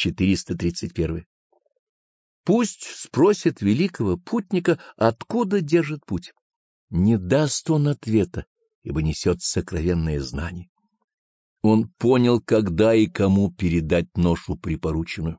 431. Пусть спросит великого путника, откуда держит путь. Не даст он ответа, ибо несет сокровенное знание. Он понял, когда и кому передать ношу припорученную.